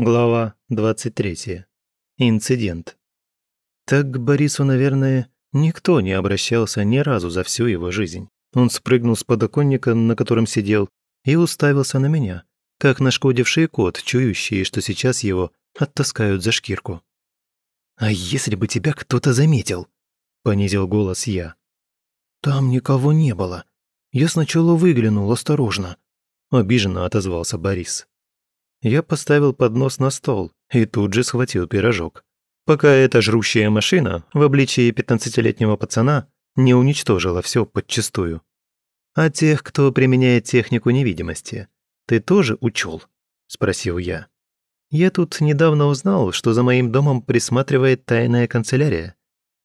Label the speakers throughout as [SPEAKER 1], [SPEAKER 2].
[SPEAKER 1] Глава 23. Инцидент. Так к Борису, наверное, никто не обращался ни разу за всю его жизнь. Он спрыгнул с подоконника, на котором сидел, и уставился на меня, как нашкодивший кот, чующий, что сейчас его оттаскают за шкирку. «А если бы тебя кто-то заметил?» – понизил голос я. «Там никого не было. Я сначала выглянул осторожно», – обиженно отозвался Борис. Я поставил поднос на стол и тут же схватил пирожок. Пока эта жрущая машина в обличии пятнадцатилетнего пацана не уничтожила все подчистую. А тех, кто применяет технику невидимости, ты тоже учел? спросил я. Я тут недавно узнал, что за моим домом присматривает тайная канцелярия,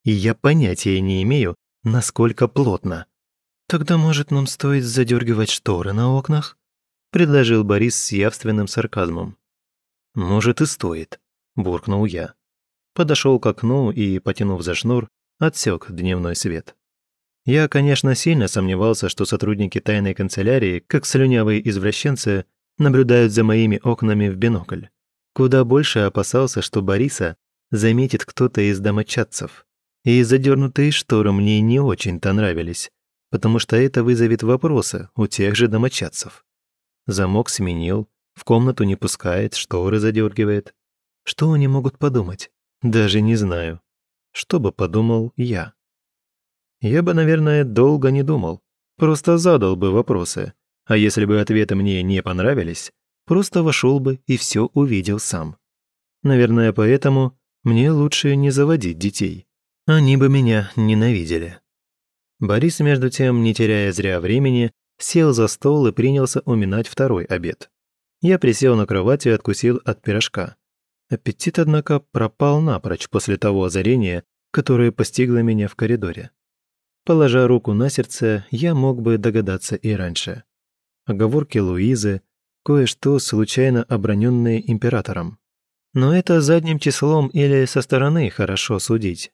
[SPEAKER 1] и я понятия не имею, насколько плотно. Тогда, может, нам стоит задергивать шторы на окнах? Предложил Борис с явственным сарказмом. «Может, и стоит», – буркнул я. Подошел к окну и, потянув за шнур, отсек дневной свет. Я, конечно, сильно сомневался, что сотрудники тайной канцелярии, как слюнявые извращенцы, наблюдают за моими окнами в бинокль. Куда больше опасался, что Бориса заметит кто-то из домочадцев. И задернутые шторы мне не очень-то нравились, потому что это вызовет вопросы у тех же домочадцев. Замок сменил, в комнату не пускает, шторы задергивает. Что они могут подумать? Даже не знаю. Что бы подумал я? Я бы, наверное, долго не думал. Просто задал бы вопросы. А если бы ответы мне не понравились, просто вошел бы и все увидел сам. Наверное, поэтому мне лучше не заводить детей. Они бы меня ненавидели. Борис, между тем, не теряя зря времени, сел за стол и принялся уминать второй обед. Я присел на кровать и откусил от пирожка. Аппетит, однако, пропал напрочь после того озарения, которое постигло меня в коридоре. Положа руку на сердце, я мог бы догадаться и раньше. Оговорки Луизы, кое-что случайно оброненное императором. Но это задним числом или со стороны хорошо судить.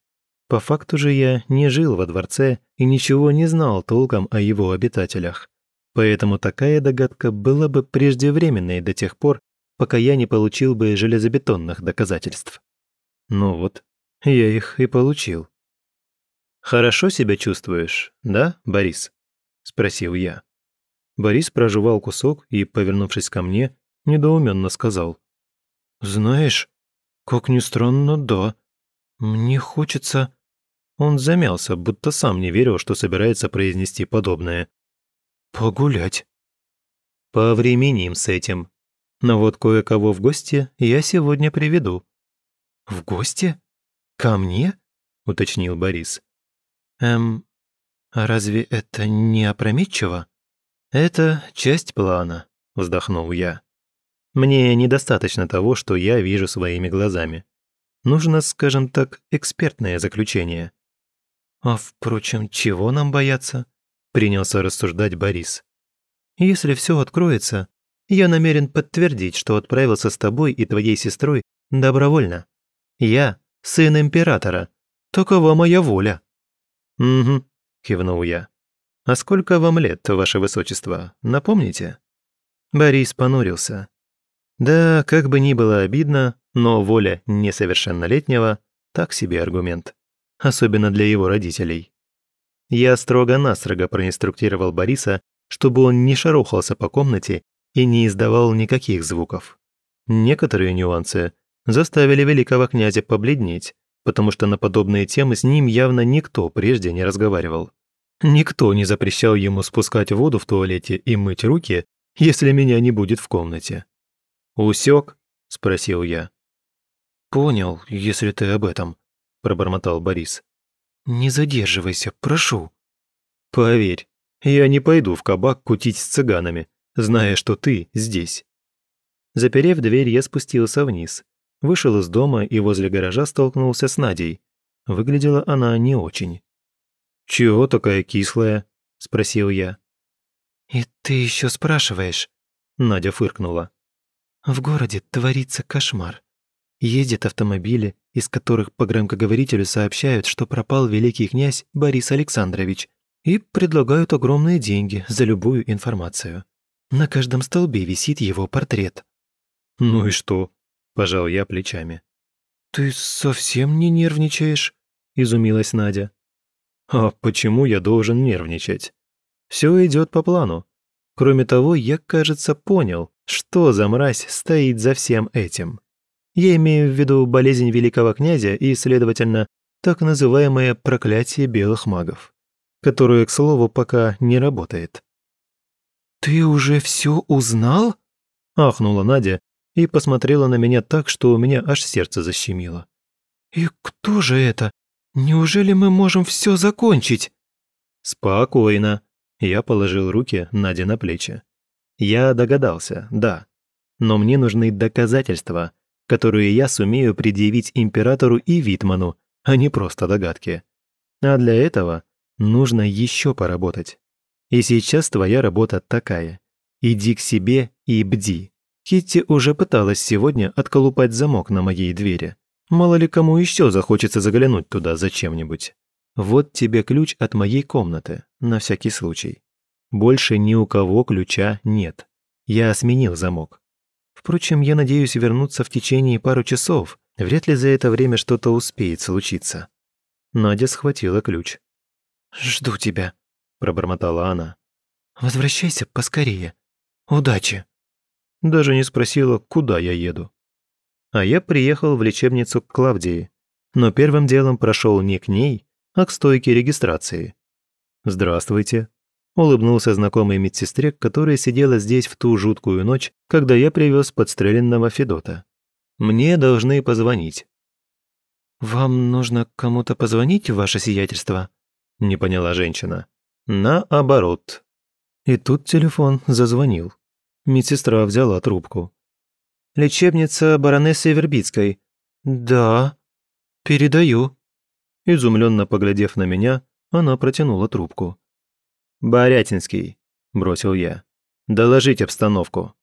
[SPEAKER 1] По факту же я не жил во дворце и ничего не знал толком о его обитателях. Поэтому такая догадка была бы преждевременной до тех пор, пока я не получил бы железобетонных доказательств. Ну вот, я их и получил. «Хорошо себя чувствуешь, да, Борис?» – спросил я. Борис прожевал кусок и, повернувшись ко мне, недоуменно сказал. «Знаешь, как ни странно, да. Мне хочется...» Он замялся, будто сам не верил, что собирается произнести подобное. «Погулять». «Повременим с этим. Но вот кое-кого в гости я сегодня приведу». «В гости? Ко мне?» – уточнил Борис. «Эм, а разве это не опрометчиво?» «Это часть плана», – вздохнул я. «Мне недостаточно того, что я вижу своими глазами. Нужно, скажем так, экспертное заключение. «А впрочем, чего нам бояться?» – принялся рассуждать Борис. «Если все откроется, я намерен подтвердить, что отправился с тобой и твоей сестрой добровольно. Я – сын императора. Такова моя воля». «Угу», – кивнул я. «А сколько вам лет, ваше высочество, напомните?» Борис понурился. Да, как бы ни было обидно, но воля несовершеннолетнего – так себе аргумент особенно для его родителей. Я строго-настрого проинструктировал Бориса, чтобы он не шарохался по комнате и не издавал никаких звуков. Некоторые нюансы заставили великого князя побледнеть, потому что на подобные темы с ним явно никто прежде не разговаривал. Никто не запрещал ему спускать воду в туалете и мыть руки, если меня не будет в комнате. «Усек?» – спросил я. «Понял, если ты об этом», – пробормотал Борис. «Не задерживайся, прошу». «Поверь, я не пойду в кабак кутить с цыганами, зная, что ты здесь». Заперев дверь, я спустился вниз, вышел из дома и возле гаража столкнулся с Надей. Выглядела она не очень. «Чего такая кислая?» – спросил я.
[SPEAKER 2] «И ты еще спрашиваешь?» – Надя фыркнула. «В городе творится кошмар. Ездят автомобили, из которых по громкоговорителю сообщают, что пропал великий князь Борис Александрович, и предлагают огромные деньги за любую информацию. На каждом столбе висит его портрет.
[SPEAKER 1] «Ну и что? – пожал я плечами.
[SPEAKER 2] «Ты совсем не нервничаешь?» – изумилась Надя.
[SPEAKER 1] «А почему я должен нервничать? Все идет по плану. Кроме того, я, кажется, понял, что за мразь стоит за всем этим. Я имею в виду болезнь великого князя и, следовательно, так называемое проклятие белых магов, которое, к слову, пока не работает.
[SPEAKER 2] «Ты уже все узнал?»
[SPEAKER 1] – ахнула Надя и посмотрела на меня так, что у меня аж сердце защемило.
[SPEAKER 2] «И кто же это? Неужели мы можем все закончить?»
[SPEAKER 1] «Спокойно», – я положил руки Наде на плечи. «Я догадался, да. Но мне нужны доказательства, которые я сумею предъявить императору и Витману, а не просто догадки. А для этого нужно еще поработать. И сейчас твоя работа такая. Иди к себе и бди. Китти уже пыталась сегодня отколупать замок на моей двери. Мало ли кому еще захочется заглянуть туда зачем-нибудь. Вот тебе ключ от моей комнаты, на всякий случай. Больше ни у кого ключа нет. Я сменил замок. Впрочем, я надеюсь вернуться в течение пару часов. Вряд ли за это время что-то успеет случиться. Надя схватила ключ.
[SPEAKER 2] «Жду тебя», –
[SPEAKER 1] пробормотала она.
[SPEAKER 2] «Возвращайся поскорее. Удачи».
[SPEAKER 1] Даже не спросила, куда я еду. А я приехал в лечебницу к Клавдии, но первым делом прошел не к ней, а к стойке регистрации. «Здравствуйте», улыбнулся знакомой медсестре, которая сидела здесь в ту жуткую ночь, когда я привез подстреленного Федота. «Мне должны позвонить».
[SPEAKER 2] «Вам нужно кому-то позвонить, ваше сиятельство?»
[SPEAKER 1] – не поняла женщина. «Наоборот». И тут телефон зазвонил. Медсестра взяла трубку.
[SPEAKER 2] «Лечебница баронессы Вербицкой». «Да». «Передаю».
[SPEAKER 1] Изумленно поглядев на меня, она протянула трубку. «Борятинский», – бросил я. «Доложить обстановку».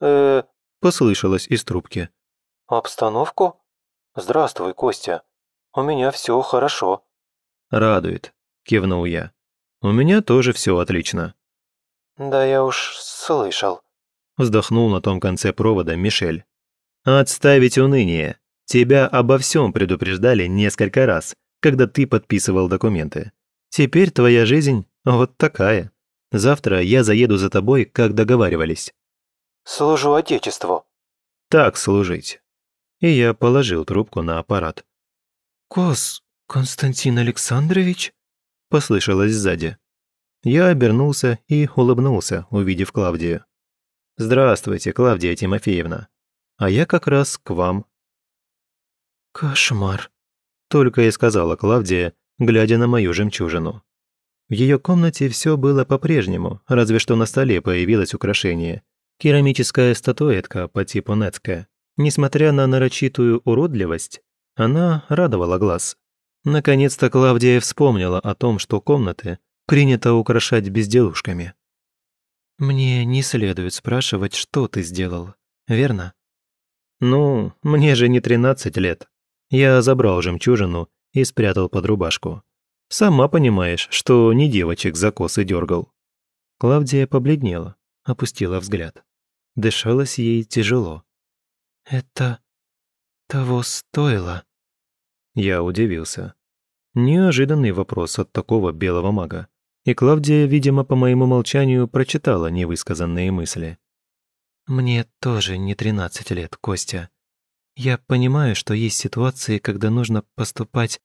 [SPEAKER 2] «Э-э...»
[SPEAKER 1] послышалось из трубки.
[SPEAKER 2] «Обстановку? Здравствуй, Костя. У меня все хорошо».
[SPEAKER 1] «Радует», – кивнул я. «У меня тоже все отлично».
[SPEAKER 2] «Да я уж слышал», –
[SPEAKER 1] вздохнул на том конце провода Мишель. «Отставить уныние. Тебя обо всем предупреждали несколько раз, когда ты подписывал документы. Теперь твоя жизнь вот такая. Завтра я заеду за тобой, как договаривались».
[SPEAKER 2] «Служу Отечеству».
[SPEAKER 1] «Так служить». И я положил трубку на аппарат.
[SPEAKER 2] «Кос, Константин Александрович?»
[SPEAKER 1] послышалось сзади. Я обернулся и улыбнулся, увидев Клавдию. «Здравствуйте, Клавдия Тимофеевна. А я как раз к вам».
[SPEAKER 2] «Кошмар», —
[SPEAKER 1] только и сказала Клавдия, глядя на мою жемчужину. В ее комнате все было по-прежнему, разве что на столе появилось украшение. Керамическая статуэтка по типу Нецке. Несмотря на нарочитую уродливость, она радовала глаз. Наконец-то Клавдия вспомнила о том, что комнаты принято украшать безделушками.
[SPEAKER 2] «Мне не следует спрашивать, что ты сделал, верно?»
[SPEAKER 1] «Ну, мне же не 13 лет. Я забрал жемчужину и спрятал под рубашку. Сама понимаешь, что не девочек за косы дергал. Клавдия побледнела, опустила взгляд. Дышалось ей тяжело.
[SPEAKER 2] «Это того стоило?»
[SPEAKER 1] Я удивился. Неожиданный вопрос от такого белого мага. И Клавдия, видимо, по моему молчанию прочитала невысказанные мысли.
[SPEAKER 2] «Мне тоже не тринадцать лет, Костя. Я понимаю, что есть ситуации, когда нужно поступать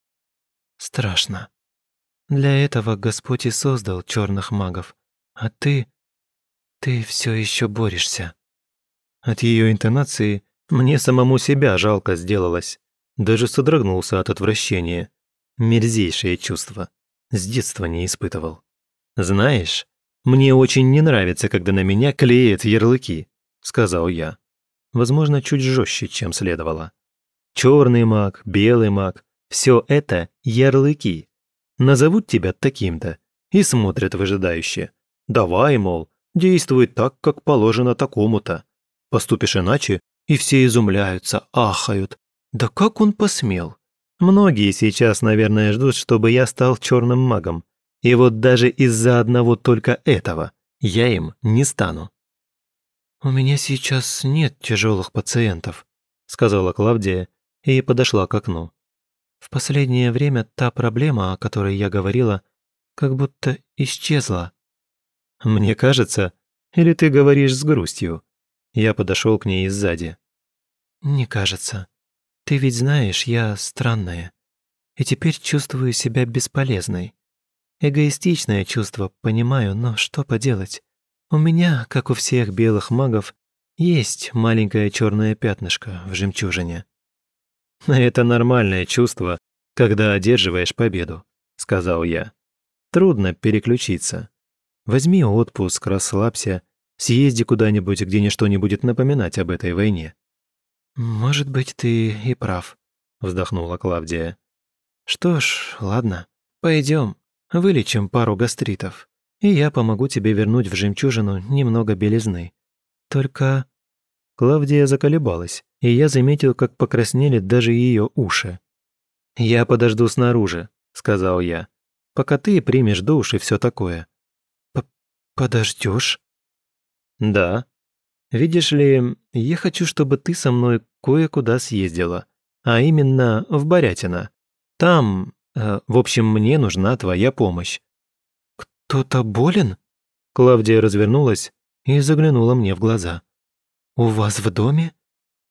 [SPEAKER 2] страшно. Для этого Господь и создал черных магов. А ты... ты все еще борешься».
[SPEAKER 1] От ее интонации мне самому себя жалко сделалось. Даже содрогнулся от отвращения. Мерзейшее чувство. С детства не испытывал. «Знаешь, мне очень не нравится, когда на меня клеят ярлыки», — сказал я. Возможно, чуть жестче, чем следовало. Черный маг, белый маг — все это ярлыки назовут тебя таким-то и смотрят выжидающе. Давай, мол, действуй так, как положено такому-то. Поступишь иначе, и все изумляются, ахают. Да как он посмел? Многие сейчас, наверное, ждут, чтобы я стал черным магом. И вот даже из-за одного только этого я им не стану.
[SPEAKER 2] «У меня сейчас нет тяжелых пациентов», –
[SPEAKER 1] сказала Клавдия и подошла к окну.
[SPEAKER 2] «В последнее время та проблема, о которой я говорила, как будто исчезла».
[SPEAKER 1] «Мне кажется, или ты говоришь с грустью?» Я подошел к ней сзади.
[SPEAKER 2] «Не кажется. Ты ведь знаешь, я странная. И теперь чувствую себя бесполезной. Эгоистичное чувство, понимаю, но что поделать? У меня, как у всех белых магов, есть маленькое черное пятнышко в жемчужине.
[SPEAKER 1] Это нормальное чувство, когда одерживаешь победу, сказал я. Трудно переключиться. Возьми отпуск, расслабься, съезди куда-нибудь, где ничто не будет напоминать об этой войне.
[SPEAKER 2] Может быть, ты и прав, вздохнула Клавдия. Что ж, ладно, пойдем, вылечим пару гастритов, и я помогу тебе вернуть в жемчужину немного белизны. Только...»
[SPEAKER 1] Клавдия заколебалась, и я заметил, как покраснели даже ее уши. «Я подожду снаружи», — сказал я, «пока ты примешь душ и все такое».
[SPEAKER 2] «Подождешь?»
[SPEAKER 1] «Да. Видишь ли, я хочу, чтобы ты со мной кое-куда съездила, а именно в Борятино. Там, э, в общем, мне нужна твоя помощь».
[SPEAKER 2] «Кто-то болен?»
[SPEAKER 1] Клавдия развернулась и заглянула мне в глаза.
[SPEAKER 2] «У вас в доме?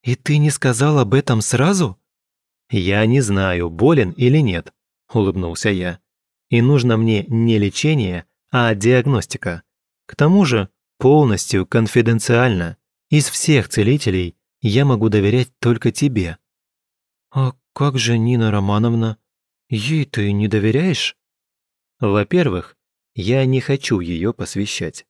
[SPEAKER 2] И ты не сказал об этом сразу?»
[SPEAKER 1] «Я не знаю, болен или нет», – улыбнулся я. «И нужно мне не лечение, а диагностика. К тому же полностью конфиденциально. Из всех целителей я могу доверять только тебе».
[SPEAKER 2] «А как же Нина Романовна? Ей ты не доверяешь?»
[SPEAKER 1] «Во-первых, я не хочу ее посвящать.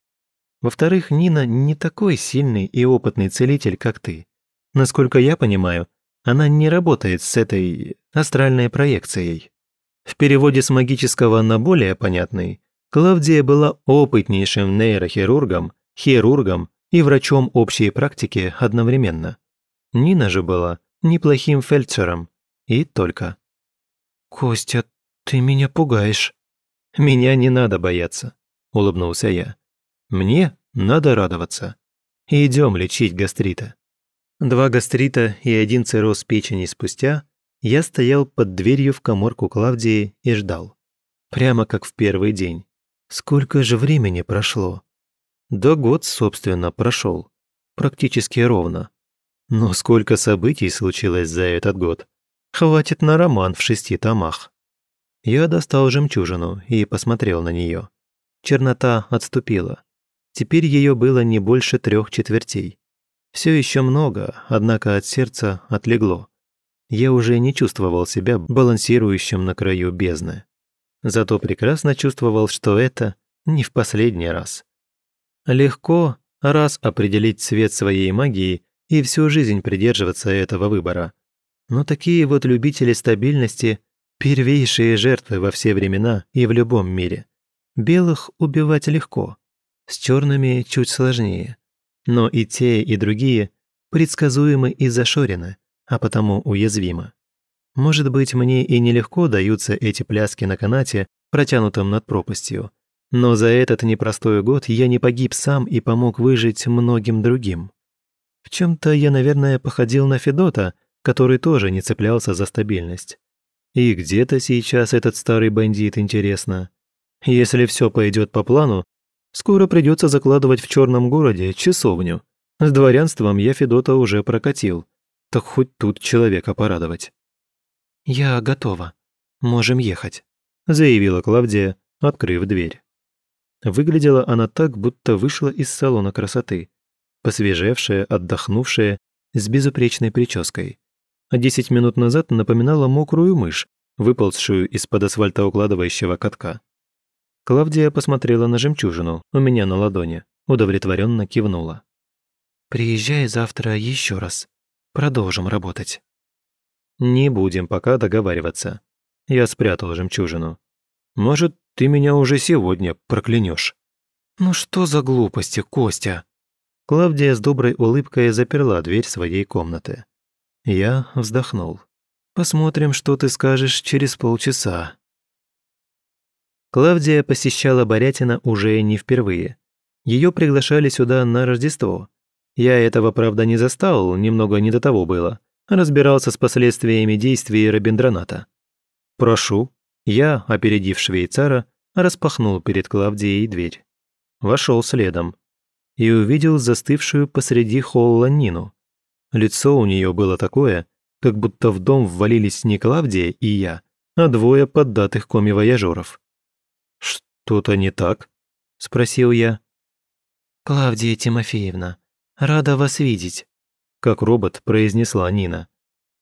[SPEAKER 1] Во-вторых, Нина не такой сильный и опытный целитель, как ты. Насколько я понимаю, она не работает с этой астральной проекцией. В переводе с магического на более понятный, Клавдия была опытнейшим нейрохирургом, хирургом и врачом общей практики одновременно. Нина же была неплохим фельдшером. И только.
[SPEAKER 2] «Костя, ты меня пугаешь».
[SPEAKER 1] «Меня не надо бояться», – улыбнулся я. Мне надо радоваться. Идем лечить гастрита. Два гастрита и один цирроз печени спустя я стоял под дверью в коморку Клавдии и ждал. Прямо как в первый день. Сколько же времени прошло? Да год, собственно, прошел. Практически ровно. Но сколько событий случилось за этот год? Хватит на роман в шести томах. Я достал жемчужину и посмотрел на нее. Чернота отступила. Теперь ее было не больше трех четвертей. Все еще много, однако от сердца отлегло. Я уже не чувствовал себя балансирующим на краю бездны. Зато прекрасно чувствовал, что это не в последний раз. Легко раз определить цвет своей магии и всю жизнь придерживаться этого выбора. Но такие вот любители стабильности – первейшие жертвы во все времена и в любом мире. Белых убивать легко, с черными чуть сложнее. Но и те, и другие предсказуемы и зашорены, а потому уязвимы. Может быть, мне и нелегко даются эти пляски на канате, протянутом над пропастью. Но за этот непростой год я не погиб сам и помог выжить многим другим. В чем то я, наверное, походил на Федота, который тоже не цеплялся за стабильность. И где-то сейчас этот старый бандит, интересно. Если все пойдет по плану, Скоро придется закладывать в черном городе часовню. С дворянством я Федота уже прокатил. Так хоть тут человека порадовать.
[SPEAKER 2] «Я готова. Можем ехать», –
[SPEAKER 1] заявила Клавдия, открыв дверь. Выглядела она так, будто вышла из салона красоты. Посвежевшая, отдохнувшая, с безупречной прической. А десять минут назад напоминала мокрую мышь, выползшую из-под асфальтоукладывающего катка. Клавдия посмотрела на жемчужину у меня на ладони, удовлетворенно кивнула.
[SPEAKER 2] «Приезжай завтра еще раз. Продолжим работать».
[SPEAKER 1] «Не будем пока договариваться». Я спрятал жемчужину. «Может, ты меня уже сегодня проклянешь.
[SPEAKER 2] «Ну что за глупости, Костя?»
[SPEAKER 1] Клавдия с доброй улыбкой заперла дверь своей комнаты. Я вздохнул. «Посмотрим, что ты скажешь через полчаса». Клавдия посещала Борятина уже не впервые. Ее приглашали сюда на Рождество. Я этого, правда, не застал, немного не до того было. разбирался с последствиями действий Робиндраната. «Прошу». Я, опередив швейцара, распахнул перед Клавдией дверь. Вошел следом и увидел застывшую посреди холла Нину. Лицо у нее было такое, как будто в дом ввалились не Клавдия и я, а двое поддатых коми-вояжеров. «Что-то не так?» – спросил я.
[SPEAKER 2] «Клавдия Тимофеевна, рада вас видеть», – как робот произнесла Нина.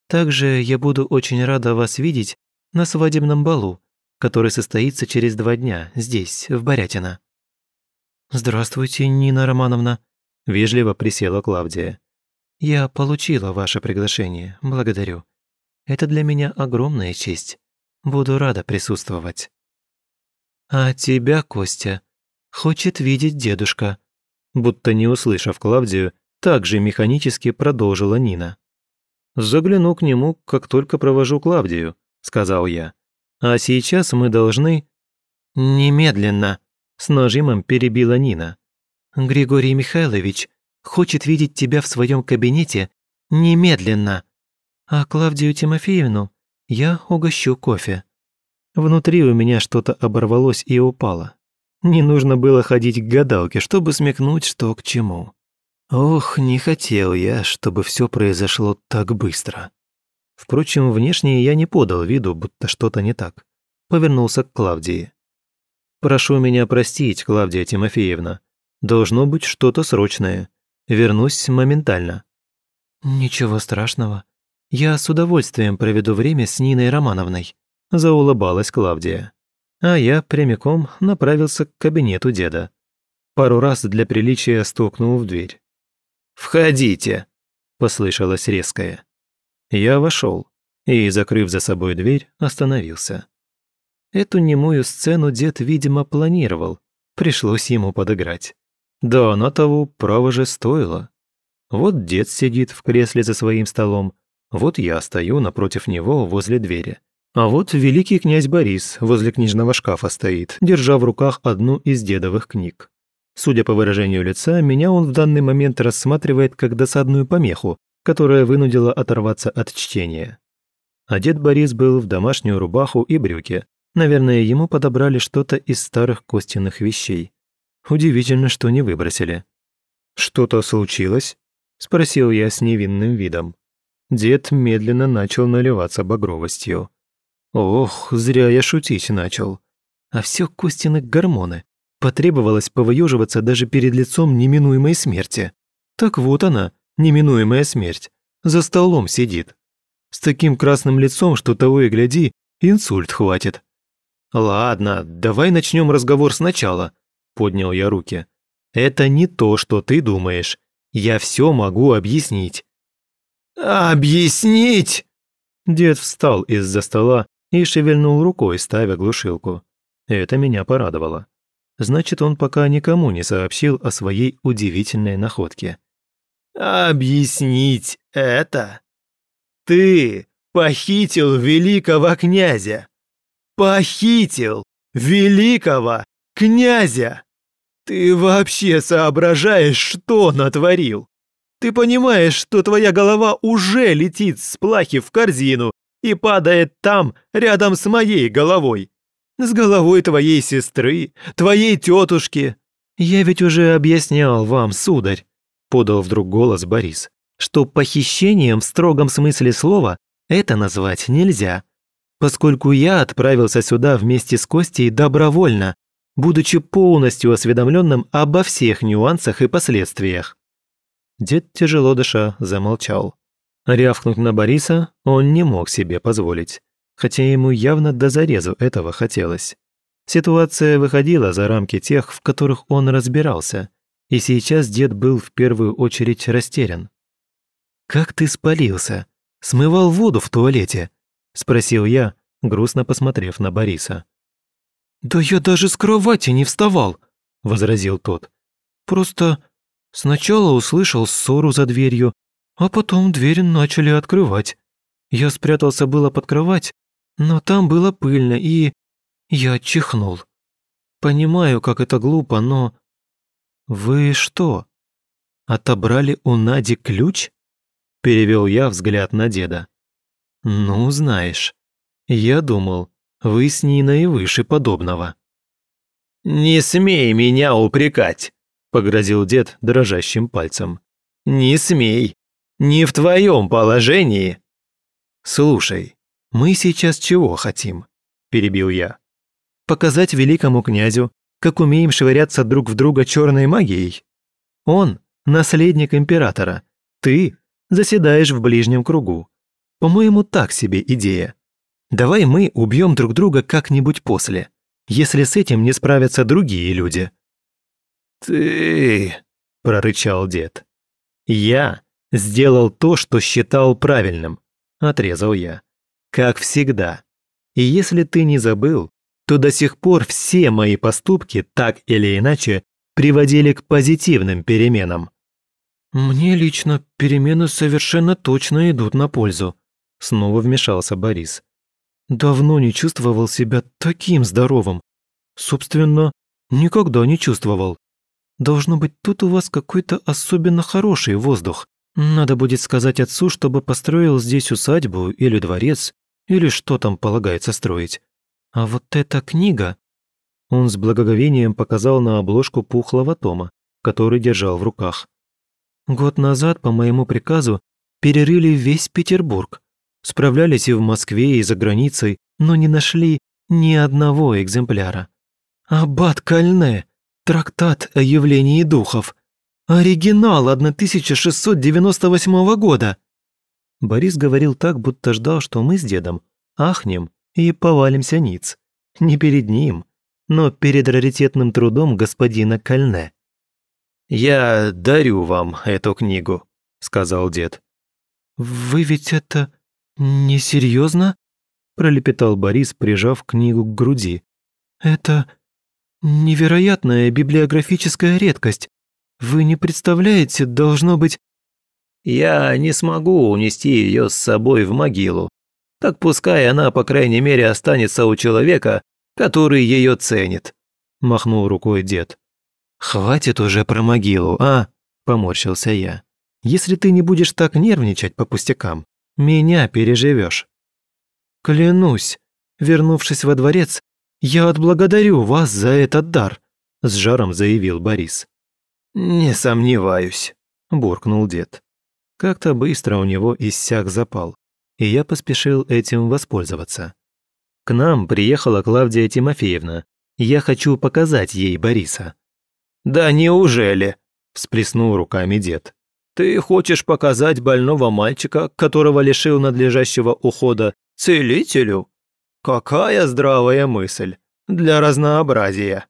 [SPEAKER 2] «Также я буду очень рада вас видеть на свадебном балу, который состоится через два дня здесь, в Борятино». «Здравствуйте, Нина Романовна», – вежливо присела Клавдия. «Я получила ваше приглашение, благодарю. Это для меня огромная честь. Буду рада присутствовать». «А тебя, Костя, хочет видеть дедушка», будто не услышав Клавдию, также механически продолжила Нина. «Загляну к нему, как только провожу Клавдию», – сказал я. «А сейчас мы должны...» «Немедленно», – с нажимом перебила Нина. «Григорий Михайлович хочет видеть тебя в своем кабинете немедленно. А Клавдию Тимофеевну я угощу кофе». Внутри у меня что-то оборвалось и упало. Не нужно было ходить к гадалке, чтобы смекнуть, что к чему. Ох, не хотел я, чтобы все произошло так быстро. Впрочем, внешне я не подал виду, будто что-то не так. Повернулся к Клавдии. «Прошу меня простить, Клавдия Тимофеевна. Должно быть что-то срочное. Вернусь моментально». «Ничего страшного. Я с удовольствием проведу время с Ниной Романовной», заулыбалась Клавдия. А я прямиком направился к кабинету деда. Пару раз для приличия стукнул в дверь. «Входите!» – послышалось резкое. Я вошел и, закрыв за собой дверь, остановился. Эту немую сцену дед, видимо, планировал, пришлось ему подыграть. Да она того, право же, стоило. Вот дед сидит в кресле за своим столом, вот я стою напротив него возле двери. А вот великий князь Борис возле книжного шкафа стоит, держа в руках одну из дедовых книг. Судя по выражению лица, меня он в данный момент рассматривает как досадную помеху, которая вынудила оторваться от чтения. Дед Борис был в домашнюю рубаху и брюки. Наверное, ему подобрали что-то из старых костяных вещей. Удивительно, что не выбросили. «Что-то случилось?» – спросил я с невинным видом. Дед медленно начал наливаться багровостью. Ох, зря я шутить начал. А все Костины гормоны. Потребовалось повыеживаться даже перед лицом неминуемой смерти. Так вот она, неминуемая смерть. За столом сидит. С таким красным лицом, что того и гляди, инсульт хватит. «Ладно, давай начнем разговор сначала», – поднял я руки. «Это не то, что ты думаешь. Я все могу объяснить». «Объяснить?» Дед встал из-за стола и шевельнул рукой, ставя глушилку. Это меня порадовало. Значит, он пока никому не сообщил о своей удивительной находке. «Объяснить это? Ты похитил великого князя! Похитил великого князя! Ты вообще соображаешь, что натворил? Ты понимаешь, что твоя голова уже летит с плахи в корзину и падает там, рядом с моей головой. С головой твоей сестры, твоей тетушки. Я ведь уже объяснял вам, сударь, подал вдруг голос Борис, что похищением в строгом смысле слова это назвать нельзя, поскольку я отправился сюда вместе с Костей добровольно, будучи полностью осведомленным обо всех нюансах и последствиях. Дед, тяжело дыша, замолчал. Рявкнуть на Бориса он не мог себе позволить, хотя ему явно до зарезу этого хотелось. Ситуация выходила за рамки тех, в которых он разбирался, и сейчас дед был в первую очередь растерян. «Как ты спалился? Смывал воду в туалете?» – спросил я, грустно посмотрев на Бориса. «Да я даже с кровати не вставал», – возразил тот. «Просто сначала услышал ссору за дверью, а потом дверь начали открывать. Я спрятался было под кровать, но там было пыльно, и... Я чихнул. Понимаю, как это глупо, но... Вы что, отобрали у Нади ключ?
[SPEAKER 1] перевел я взгляд на деда. «Ну, знаешь, я думал, вы с Ниной выше подобного».
[SPEAKER 2] «Не смей меня упрекать», – погрозил дед дрожащим пальцем. «Не смей. Не в твоем положении».
[SPEAKER 1] «Слушай, мы сейчас чего хотим?» – перебил я. «Показать великому князю, как умеем швыряться друг в друга черной магией? Он – наследник императора, ты заседаешь в ближнем кругу. По-моему, так себе идея. Давай мы убьем друг друга как-нибудь после, если с этим не справятся другие люди».
[SPEAKER 2] «Ты...» – прорычал дед.
[SPEAKER 1] «Я сделал то, что считал правильным», – отрезал я. «Как всегда. И если ты не забыл, то до сих пор все мои поступки, так или иначе, приводили к позитивным переменам. «Мне лично перемены совершенно точно идут на пользу», – снова вмешался Борис. «Давно не чувствовал себя таким здоровым. Собственно, никогда не чувствовал. Должно быть, тут у вас какой-то особенно хороший воздух. Надо будет сказать отцу, чтобы построил здесь усадьбу или дворец, или что там полагается строить. А вот эта книга...» Он с благоговением показал на обложку пухлого тома, который держал в руках. Год назад, по моему приказу, перерыли весь Петербург. Справлялись и в Москве, и за границей, но не нашли ни одного экземпляра. Аббат Кальне, трактат о явлении духов. Оригинал 1698 года. Борис говорил так, будто ждал, что мы с дедом ахнем и повалимся ниц. Не перед ним, но перед раритетным трудом господина Кальне.
[SPEAKER 2] «Я дарю вам эту книгу», — сказал дед.
[SPEAKER 1] «Вы ведь это несерьезно?» — пролепетал Борис, прижав книгу к груди. «Это невероятная библиографическая редкость. Вы не представляете, должно быть...»
[SPEAKER 2] «Я не смогу унести ее с собой в могилу. Так пускай она, по крайней мере, останется у человека, который ее ценит», — махнул рукой дед.
[SPEAKER 1] «Хватит уже про могилу, а?» – поморщился я. «Если ты не будешь так нервничать по пустякам, меня переживешь». «Клянусь, вернувшись во дворец, я отблагодарю вас за этот дар», – с жаром заявил Борис.
[SPEAKER 2] «Не сомневаюсь», – буркнул дед.
[SPEAKER 1] Как-то быстро у него иссяк запал, и я поспешил этим воспользоваться. К нам приехала Клавдия Тимофеевна. Я хочу показать ей Бориса.
[SPEAKER 2] «Да неужели?»
[SPEAKER 1] – всплеснул руками дед.
[SPEAKER 2] «Ты хочешь показать больного мальчика, которого лишил надлежащего ухода, целителю? Какая здравая мысль! Для разнообразия!»